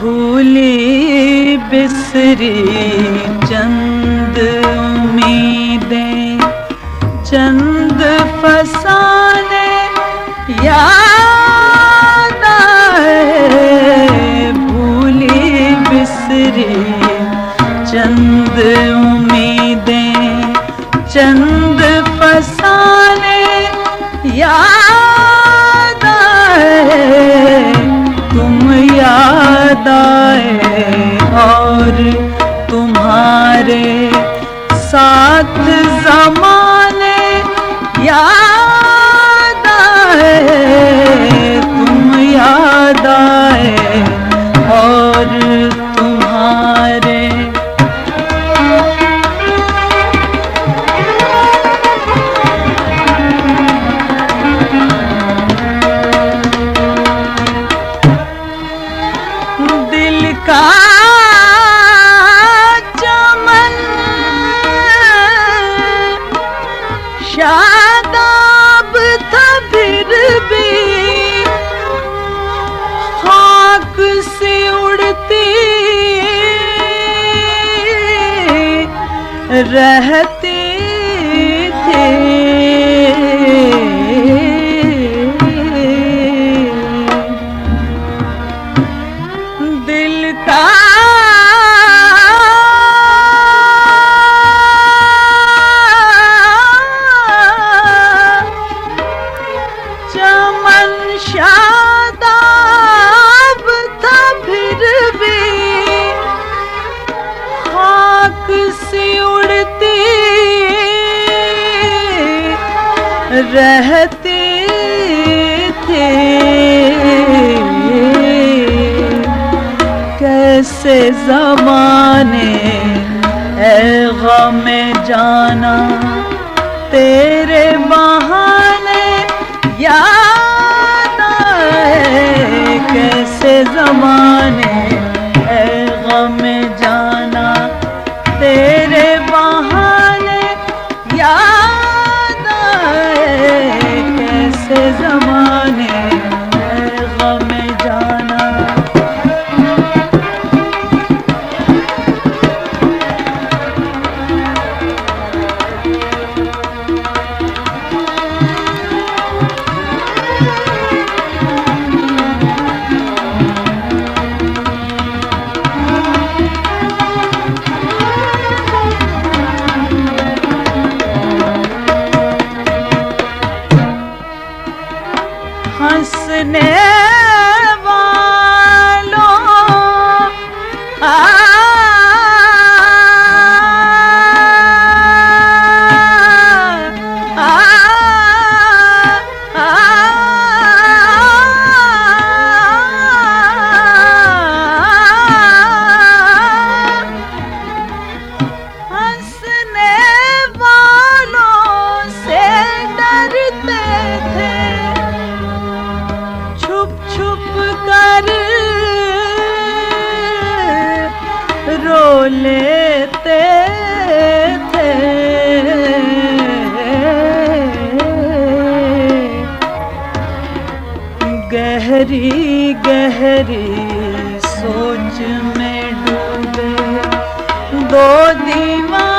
بھولی بسری چند امیدیں چند فسانے چند امیدیں چند فساد رہتی رہتی تھی۔ کیسے زمانے، اے غم جانا، تیرے بہانے یاد آئے۔ کیسے زمانے، اے غم جانا، تیرے غم آ لیتے تھے۔ گہری گہری سوچ میں ڈوبے۔ دو دیوان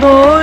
تو